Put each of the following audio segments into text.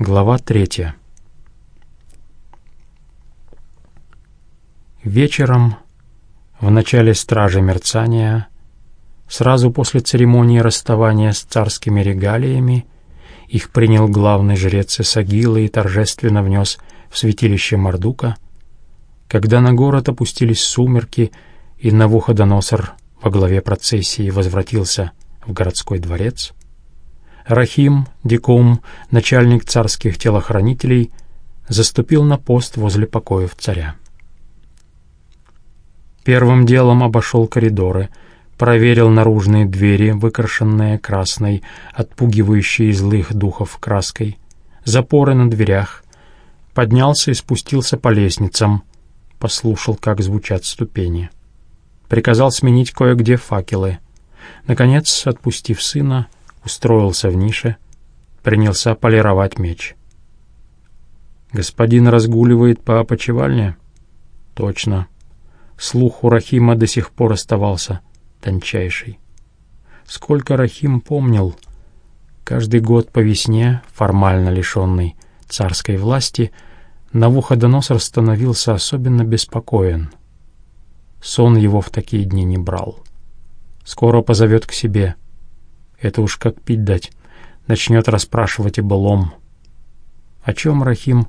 Глава третья. Вечером, в начале стражи мерцания, сразу после церемонии расставания с царскими регалиями, их принял главный жрец Исагила и торжественно внес в святилище Мардука, когда на город опустились сумерки, и Навуходоносор во главе процессии возвратился в городской дворец — Рахим Дикум, начальник царских телохранителей, заступил на пост возле покоев царя. Первым делом обошел коридоры, проверил наружные двери, выкрашенные красной, отпугивающей злых духов краской, запоры на дверях, поднялся и спустился по лестницам, послушал, как звучат ступени. Приказал сменить кое-где факелы. Наконец, отпустив сына, устроился в нише, принялся полировать меч. «Господин разгуливает по опочивальне?» «Точно. Слух у Рахима до сих пор оставался тончайший. Сколько Рахим помнил, каждый год по весне, формально лишенный царской власти, Навуходоносор становился особенно беспокоен. Сон его в такие дни не брал. Скоро позовет к себе — это уж как пить дать. Начнет расспрашивать о былом. О чем Рахим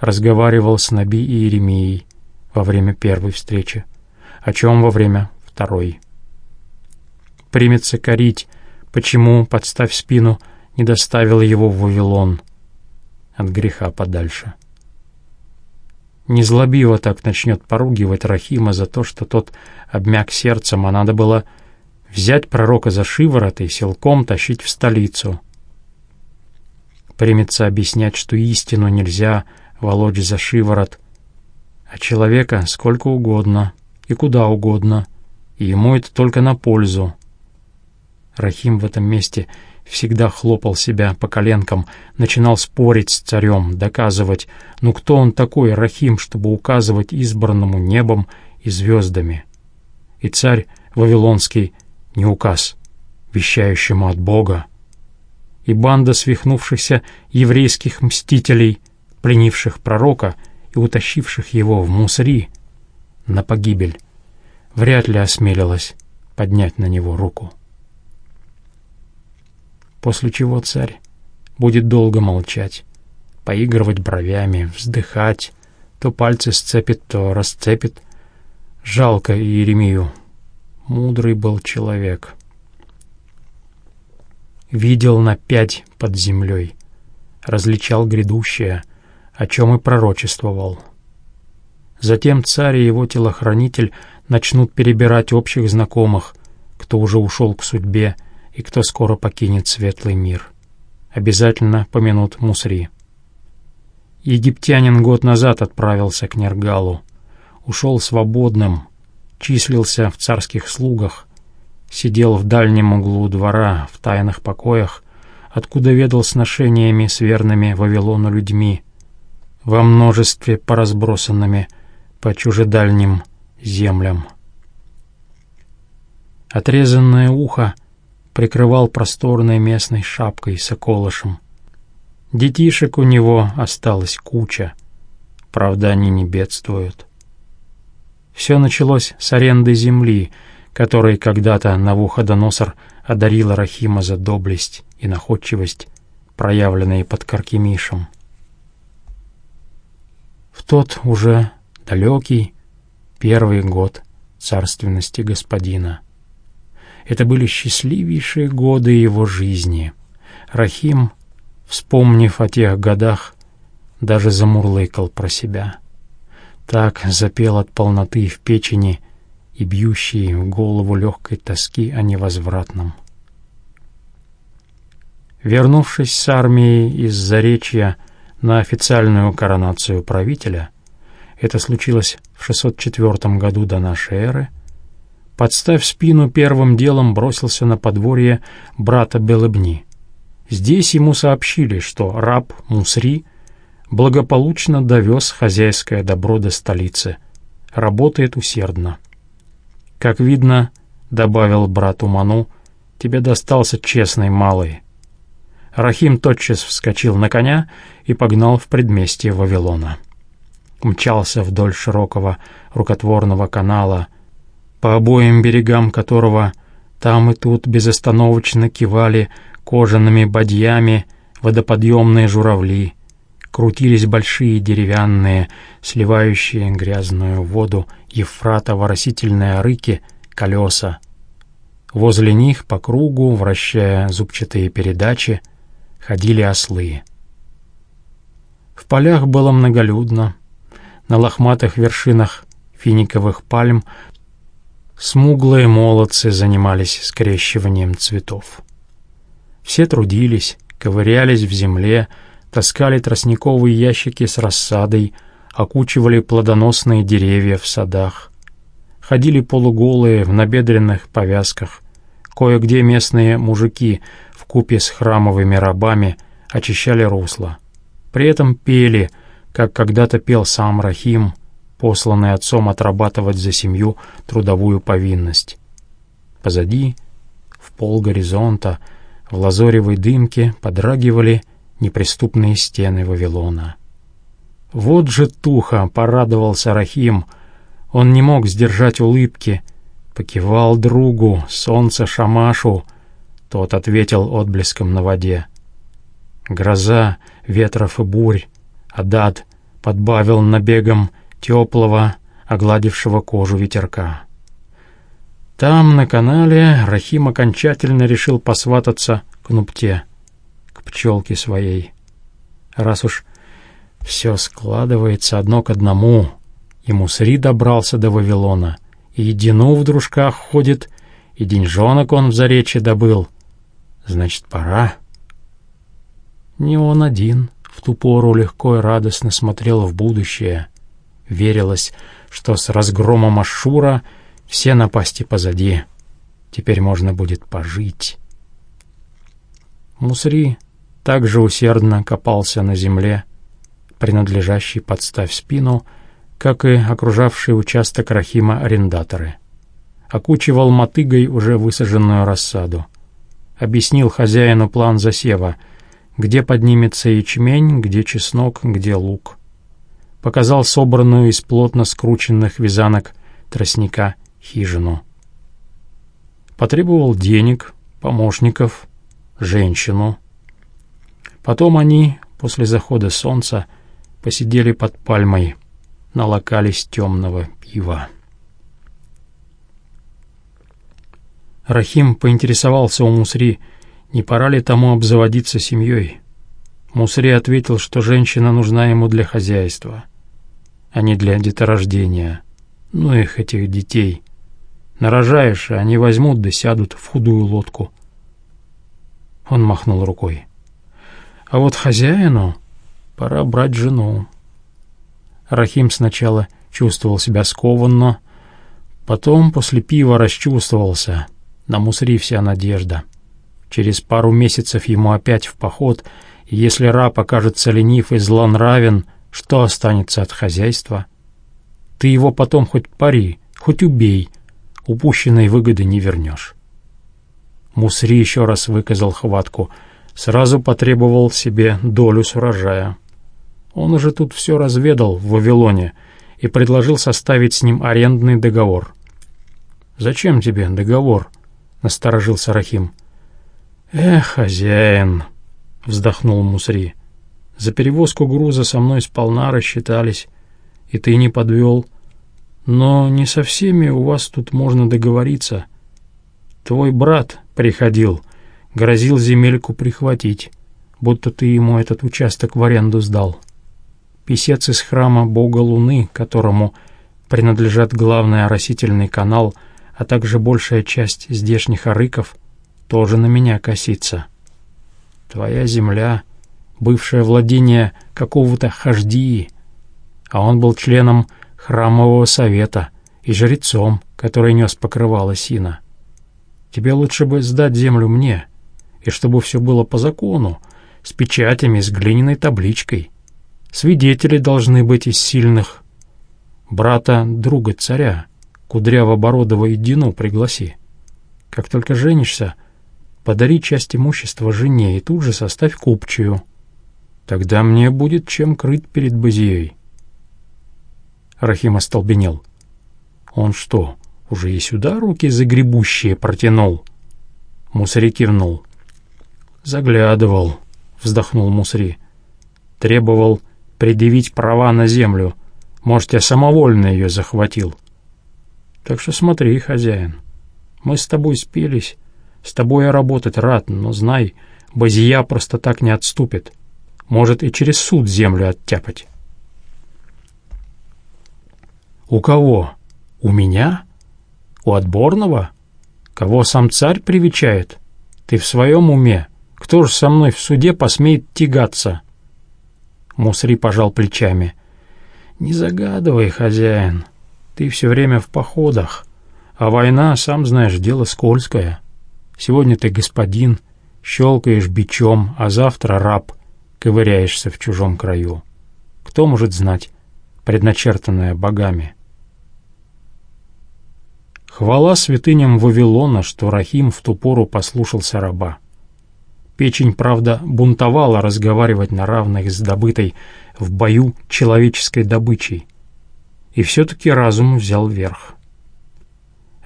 разговаривал с Наби и Иеремией во время первой встречи, о чем во время второй. Примется корить, почему, подставь спину, не доставил его в Вавилон от греха подальше. Незлобиво так начнет поругивать Рахима за то, что тот обмяк сердцем, а надо было взять пророка за шиворот и силком тащить в столицу. Примется объяснять, что истину нельзя волочь за шиворот, а человека сколько угодно и куда угодно, и ему это только на пользу. Рахим в этом месте всегда хлопал себя по коленкам, начинал спорить с царем, доказывать, ну кто он такой, Рахим, чтобы указывать избранному небом и звездами. И царь Вавилонский не указ, вещающему от Бога, и банда свихнувшихся еврейских мстителей, пленивших пророка и утащивших его в Мусри на погибель, вряд ли осмелилась поднять на него руку. После чего царь будет долго молчать, поигрывать бровями, вздыхать, то пальцы сцепит, то расцепит. Жалко Иеремию, Мудрый был человек. Видел на пять под землей, различал грядущее, о чем и пророчествовал. Затем царь и его телохранитель начнут перебирать общих знакомых, кто уже ушел к судьбе и кто скоро покинет светлый мир. Обязательно помянут Мусри. Египтянин год назад отправился к Нергалу. Ушел свободным, числился в царских слугах, сидел в дальнем углу двора, в тайных покоях, откуда ведал сношениями с верными Вавилону людьми, во множестве поразбросанными по чужедальним землям. Отрезанное ухо прикрывал просторной местной шапкой с околышем. Детишек у него осталась куча, правда, они не бедствуют. Все началось с аренды земли, которой когда-то Навуходоносор одарила Рахима за доблесть и находчивость, проявленные под Каркемишем. В тот уже далекий первый год царственности господина. Это были счастливейшие годы его жизни. Рахим, вспомнив о тех годах, даже замурлыкал про себя — так запел от полноты в печени и бьющей в голову легкой тоски о невозвратном. Вернувшись с армией из Заречья на официальную коронацию правителя, это случилось в 604 году до нашей эры, подставь спину первым делом бросился на подворье брата Белыбни. Здесь ему сообщили, что раб Мусри — благополучно довез хозяйское добро до столицы. Работает усердно. Как видно, — добавил брату Ману, — тебе достался честный малый. Рахим тотчас вскочил на коня и погнал в предместье Вавилона. Мчался вдоль широкого рукотворного канала, по обоим берегам которого там и тут безостановочно кивали кожаными бадьями водоподъемные журавли, крутились большие деревянные, сливающие грязную воду Ефрата-воросительные рыки, колеса. Возле них по кругу, вращая зубчатые передачи, ходили ослы. В полях было многолюдно. На лохматых вершинах финиковых пальм смуглые молодцы занимались скрещиванием цветов. Все трудились, ковырялись в земле, таскали тростниковые ящики с рассадой, окучивали плодоносные деревья в садах. Ходили полуголые в набедренных повязках. Кое-где местные мужики в купе с храмовыми рабами очищали русло. При этом пели, как когда-то пел сам Рахим, посланный отцом отрабатывать за семью трудовую повинность. Позади, в пол горизонта, в лазоревой дымке подрагивали неприступные стены Вавилона. Вот же туха, порадовался Рахим. Он не мог сдержать улыбки. Покивал другу, солнце Шамашу. Тот ответил отблеском на воде. Гроза, ветров и бурь. Адад подбавил набегом теплого, огладившего кожу ветерка. Там, на канале, Рахим окончательно решил посвататься к Нупте, к пчелке своей. Раз уж все складывается одно к одному, и Мусри добрался до Вавилона, и едину в дружках ходит, и деньжонок он в заречье добыл. Значит, пора. Не он один в ту пору легко и радостно смотрел в будущее. Верилось, что с разгромом Ашура — все напасти позади. Теперь можно будет пожить. Мусри также усердно копался на земле, принадлежащей подставь спину, как и окружавший участок Рахима арендаторы. Окучивал мотыгой уже высаженную рассаду. Объяснил хозяину план засева, где поднимется ячмень, где чеснок, где лук. Показал собранную из плотно скрученных вязанок тростника хижину. Потребовал денег, помощников, женщину. Потом они, после захода солнца, посидели под пальмой, налокались темного пива. Рахим поинтересовался у Мусри, не пора ли тому обзаводиться семьей. Мусри ответил, что женщина нужна ему для хозяйства, а не для деторождения. Ну их, этих детей. Нарожаешь, и они возьмут да сядут в худую лодку. Он махнул рукой. А вот хозяину пора брать жену. Рахим сначала чувствовал себя скованно, потом после пива расчувствовался. На мусри вся надежда. Через пару месяцев ему опять в поход, и если раб окажется ленив и злонравен, что останется от хозяйства? Ты его потом хоть пари, хоть убей, упущенной выгоды не вернешь. Мусри еще раз выказал хватку, сразу потребовал себе долю с урожая. Он уже тут все разведал в Вавилоне и предложил составить с ним арендный договор. «Зачем тебе договор?» — насторожился Рахим. «Эх, хозяин!» — вздохнул Мусри. «За перевозку груза со мной сполна рассчитались, и ты не подвел. Но не со всеми у вас тут можно договориться. Твой брат приходил, грозил земельку прихватить, будто ты ему этот участок в аренду сдал. Песец из храма бога Луны, которому принадлежат главный оросительный канал, а также большая часть здешних арыков, тоже на меня косится. Твоя земля — бывшее владение какого-то хаждии, а он был членом храмового совета и жрецом, который нес покрывало сина. Тебе лучше бы сдать землю мне, и чтобы все было по закону, с печатями, с глиняной табличкой. Свидетели должны быть из сильных. Брата, друга царя, кудряво-бородого и Дину пригласи. Как только женишься, Подари часть имущества жене и тут же составь купчую. Тогда мне будет чем крыть перед Базией. Рахим остолбенел. Он что, уже и сюда руки загребущие протянул? Мусри кивнул. Заглядывал, вздохнул Мусри. Требовал предъявить права на землю. Может, я самовольно ее захватил. Так что смотри, хозяин, мы с тобой спелись, с тобой я работать рад, но знай, Базия просто так не отступит. Может и через суд землю оттяпать. У кого? У меня? У отборного? Кого сам царь привечает? Ты в своем уме? Кто же со мной в суде посмеет тягаться? Мусри пожал плечами. Не загадывай, хозяин. Ты все время в походах. А война, сам знаешь, дело скользкое. Сегодня ты господин, щелкаешь бичом, а завтра раб, ковыряешься в чужом краю. Кто может знать, предначертанное богами? Хвала святыням Вавилона, что Рахим в ту пору послушался раба. Печень, правда, бунтовала разговаривать на равных с добытой в бою человеческой добычей. И все-таки разум взял верх.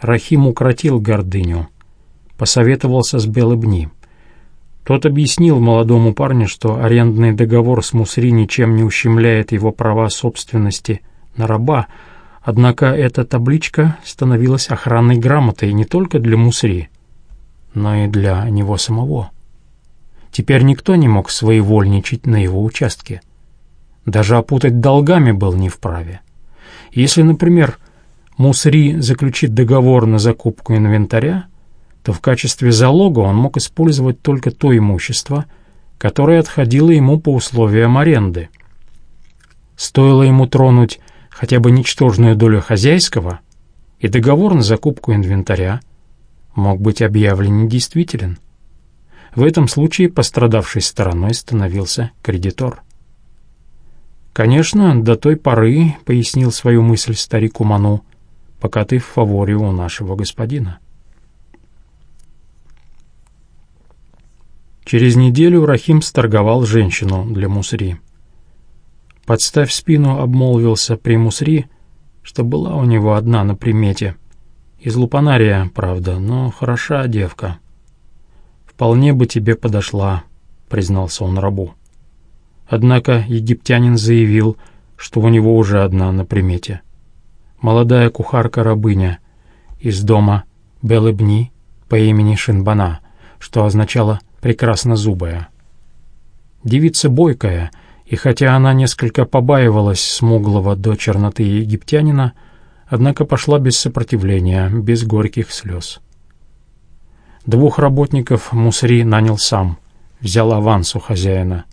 Рахим укротил гордыню — посоветовался с Белыбни. Тот объяснил молодому парню, что арендный договор с Мусри ничем не ущемляет его права собственности на раба, однако эта табличка становилась охранной грамотой не только для Мусри, но и для него самого. Теперь никто не мог своевольничать на его участке. Даже опутать долгами был не вправе. Если, например, Мусри заключит договор на закупку инвентаря, то в качестве залога он мог использовать только то имущество, которое отходило ему по условиям аренды. Стоило ему тронуть хотя бы ничтожную долю хозяйского, и договор на закупку инвентаря мог быть объявлен недействителен. В этом случае пострадавшей стороной становился кредитор. «Конечно, до той поры», — пояснил свою мысль старик Уману, — «пока ты в фаворе у нашего господина». Через неделю Рахим сторговал женщину для Мусри. Подставь спину, обмолвился при Мусри, что была у него одна на примете. Из лупанария, правда, но хороша девка. «Вполне бы тебе подошла», — признался он рабу. Однако египтянин заявил, что у него уже одна на примете. Молодая кухарка-рабыня из дома Белыбни по имени Шинбана, что означало прекраснозубая. Девица бойкая, и хотя она несколько побаивалась смуглого до черноты египтянина, однако пошла без сопротивления, без горьких слез. Двух работников Мусри нанял сам, взял аванс у хозяина.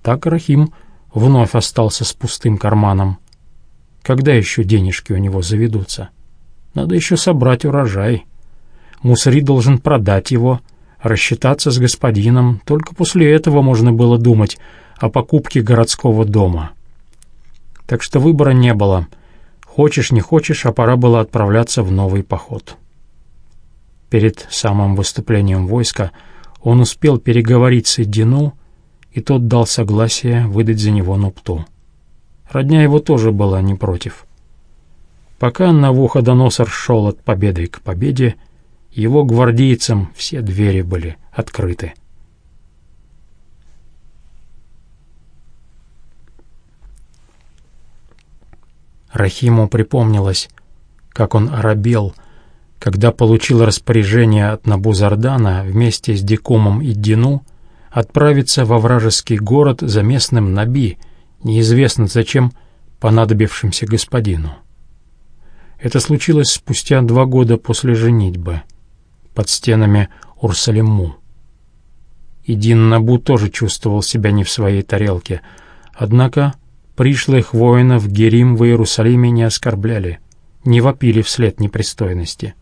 Так Рахим вновь остался с пустым карманом. Когда еще денежки у него заведутся? Надо еще собрать урожай. Мусри должен продать его — рассчитаться с господином, только после этого можно было думать о покупке городского дома. Так что выбора не было. Хочешь, не хочешь, а пора было отправляться в новый поход. Перед самым выступлением войска он успел переговорить с Эддину, и тот дал согласие выдать за него Нупту. Родня его тоже была не против. Пока Навуходоносор шел от победы к победе, его гвардейцам все двери были открыты. Рахиму припомнилось, как он оробел, когда получил распоряжение от Набузардана вместе с Дикумом и Дину отправиться во вражеский город за местным Наби, неизвестно зачем понадобившимся господину. Это случилось спустя два года после женитьбы — под стенами Урсалиму. И Дин Набу тоже чувствовал себя не в своей тарелке, однако пришлых воинов Герим в Иерусалиме не оскорбляли, не вопили вслед непристойности.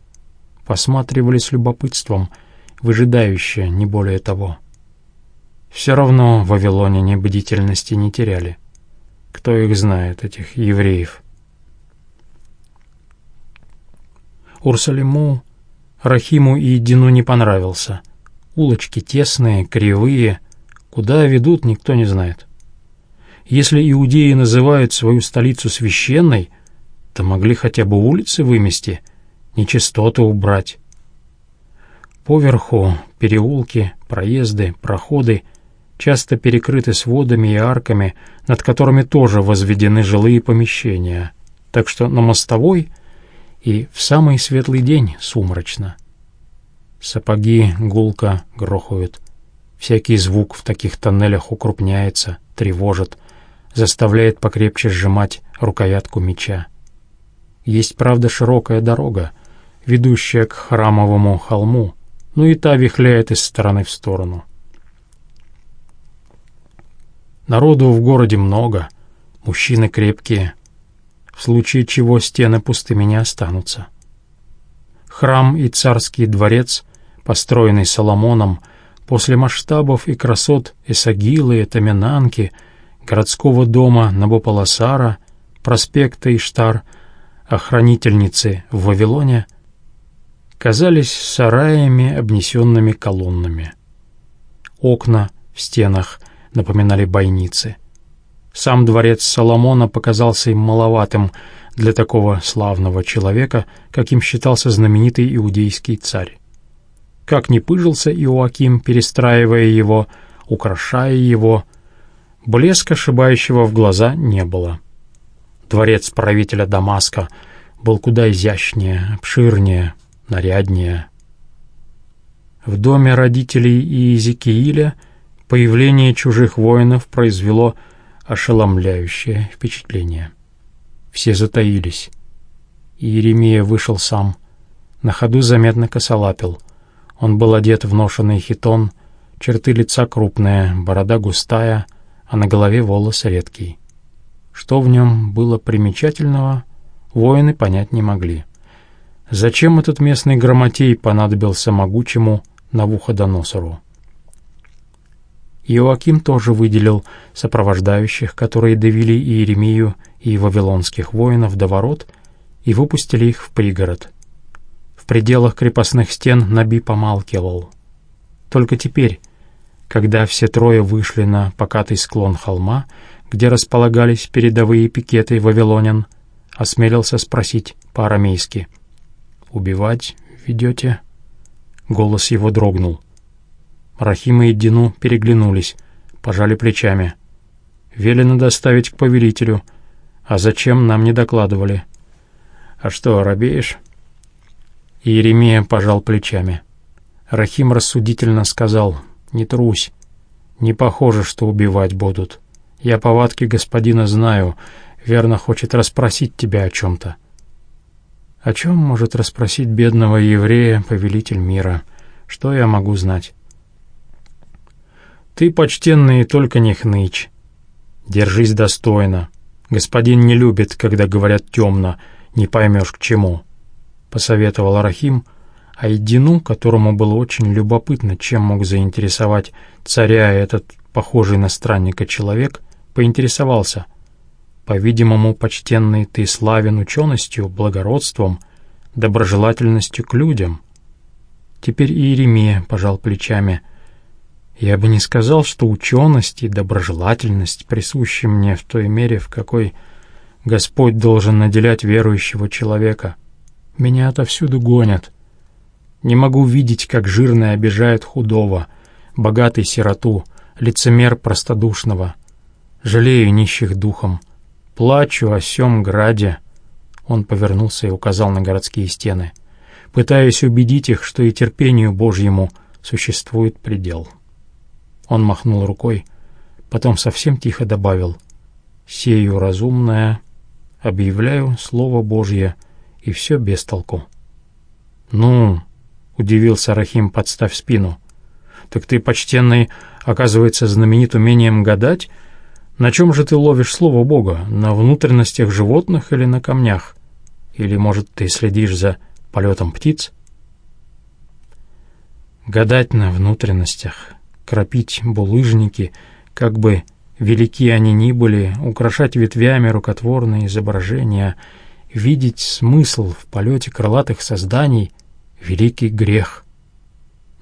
Посматривали с любопытством, выжидающе, не более того. Все равно в Вавилоне бдительности не теряли. Кто их знает, этих евреев? Урсалиму Рахиму и Дину не понравился. Улочки тесные, кривые, куда ведут, никто не знает. Если иудеи называют свою столицу священной, то могли хотя бы улицы вымести, нечистоты убрать. Поверху переулки, проезды, проходы часто перекрыты сводами и арками, над которыми тоже возведены жилые помещения, так что на мостовой и в самый светлый день сумрачно. Сапоги гулко грохают. Всякий звук в таких тоннелях укрупняется, тревожит, заставляет покрепче сжимать рукоятку меча. Есть, правда, широкая дорога, ведущая к храмовому холму, но и та вихляет из стороны в сторону. Народу в городе много, мужчины крепкие, в случае чего стены пустыми не останутся. Храм и царский дворец, построенный Соломоном, после масштабов и красот Эсагилы и Таминанки — городского дома Набополосара, проспекта Иштар, охранительницы в Вавилоне, казались сараями, обнесенными колоннами. Окна в стенах напоминали бойницы. Сам дворец Соломона показался им маловатым для такого славного человека, каким считался знаменитый иудейский царь. Как ни пыжился Иоаким, перестраивая его, украшая его, Блеска, шибающего в глаза, не было. Дворец правителя Дамаска был куда изящнее, обширнее, наряднее. В доме родителей Иезекииля появление чужих воинов произвело ошеломляющее впечатление. Все затаились. Иеремия вышел сам. На ходу заметно косолапил. Он был одет в ношенный хитон, черты лица крупные, борода густая, а на голове волос редкий. Что в нем было примечательного, воины понять не могли. Зачем этот местный грамотей понадобился могучему Навуходоносору? Иоаким тоже выделил сопровождающих, которые довели Иеремию и вавилонских воинов до ворот и выпустили их в пригород. В пределах крепостных стен Наби помалкивал. Только теперь, когда все трое вышли на покатый склон холма, где располагались передовые пикеты вавилонян, осмелился спросить по-арамейски. «Убивать ведете?» Голос его дрогнул. Рахима и Дину переглянулись, пожали плечами. «Велено доставить к повелителю. А зачем, нам не докладывали?» «А что, робеешь?» Иеремия пожал плечами. Рахим рассудительно сказал — не трусь. Не похоже, что убивать будут. Я повадки господина знаю. Верно хочет расспросить тебя о чем-то. О чем может расспросить бедного еврея повелитель мира? Что я могу знать? Ты, почтенный, только не хнычь. Держись достойно. Господин не любит, когда говорят темно, не поймешь к чему. Посоветовал Рахим, а Эдину, которому было очень любопытно, чем мог заинтересовать царя этот похожий на странника человек, поинтересовался. «По-видимому, почтенный ты славен ученостью, благородством, доброжелательностью к людям». Теперь Иеремия пожал плечами. «Я бы не сказал, что ученость и доброжелательность присущи мне в той мере, в какой Господь должен наделять верующего человека. Меня отовсюду гонят». Не могу видеть, как жирный обижает худого, богатый сироту, лицемер простодушного. Жалею нищих духом, плачу о сём граде. Он повернулся и указал на городские стены. Пытаюсь убедить их, что и терпению Божьему существует предел. Он махнул рукой, потом совсем тихо добавил «Сею разумное, объявляю Слово Божье, и все без толку». «Ну, — удивился Рахим, подставь спину. «Так ты, почтенный, оказывается, знаменит умением гадать? На чем же ты ловишь слово Бога? На внутренностях животных или на камнях? Или, может, ты следишь за полетом птиц?» Гадать на внутренностях, кропить булыжники, как бы велики они ни были, украшать ветвями рукотворные изображения, видеть смысл в полете крылатых созданий — великий грех.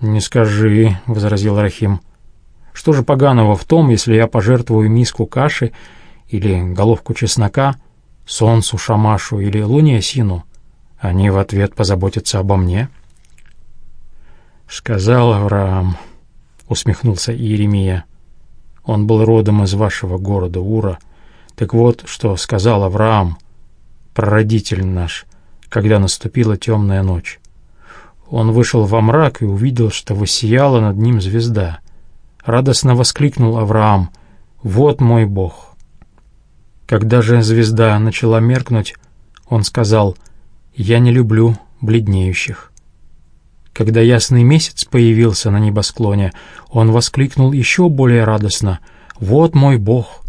«Не скажи», — возразил Рахим. «Что же поганого в том, если я пожертвую миску каши или головку чеснока солнцу Шамашу или луне Сину? Они в ответ позаботятся обо мне». «Сказал Авраам», — усмехнулся Иеремия. «Он был родом из вашего города Ура. Так вот, что сказал Авраам, прародитель наш, когда наступила темная ночь. Он вышел во мрак и увидел, что воссияла над ним звезда. Радостно воскликнул Авраам «Вот мой Бог!». Когда же звезда начала меркнуть, он сказал «Я не люблю бледнеющих». Когда ясный месяц появился на небосклоне, он воскликнул еще более радостно «Вот мой Бог!».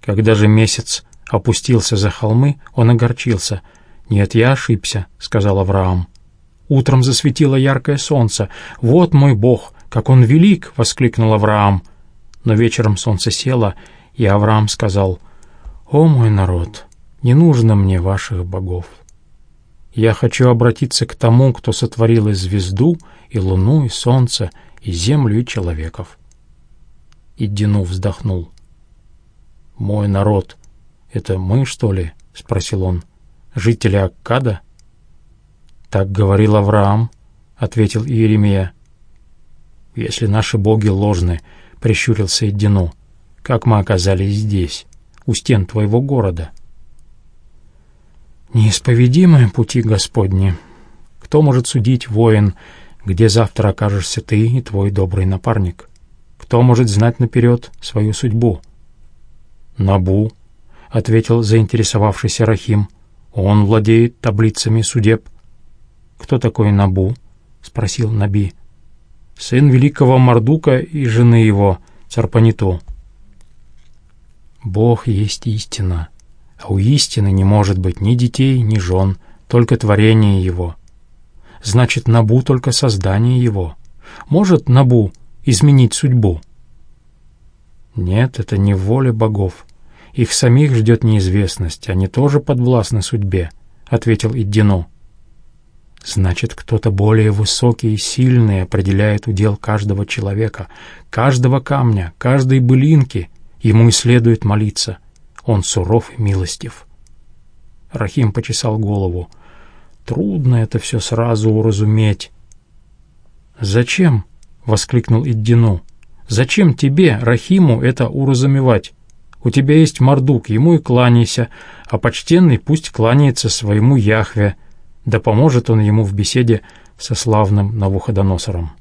Когда же месяц опустился за холмы, он огорчился. «Нет, я ошибся», — сказал Авраам. Утром засветило яркое солнце. «Вот мой Бог, как он велик!» — воскликнул Авраам. Но вечером солнце село, и Авраам сказал, «О мой народ, не нужно мне ваших богов. Я хочу обратиться к тому, кто сотворил и звезду, и луну, и солнце, и землю, и человеков». И Дину вздохнул. «Мой народ, это мы, что ли?» — спросил он. «Жители Аккада?» «Так говорил Авраам», — ответил Иеремия. «Если наши боги ложны», — прищурился Эддину, — «как мы оказались здесь, у стен твоего города?» «Неисповедимы пути Господни. Кто может судить, воин, где завтра окажешься ты и твой добрый напарник? Кто может знать наперед свою судьбу?» «Набу», — ответил заинтересовавшийся Рахим, — «он владеет таблицами судеб». «Кто такой Набу?» — спросил Наби. «Сын великого Мардука и жены его, Царпаниту». «Бог есть истина, а у истины не может быть ни детей, ни жен, только творение его. Значит, Набу только создание его. Может Набу изменить судьбу?» «Нет, это не воля богов. Их самих ждет неизвестность, они тоже подвластны судьбе», — ответил Иддино. Значит, кто-то более высокий и сильный определяет удел каждого человека, каждого камня, каждой былинки. Ему и следует молиться. Он суров и милостив. Рахим почесал голову. Трудно это все сразу уразуметь. «Зачем?» — воскликнул Иддину. «Зачем тебе, Рахиму, это уразумевать? У тебя есть Мордук, ему и кланяйся, а почтенный пусть кланяется своему Яхве, да поможет он ему в беседе со славным Навуходоносором.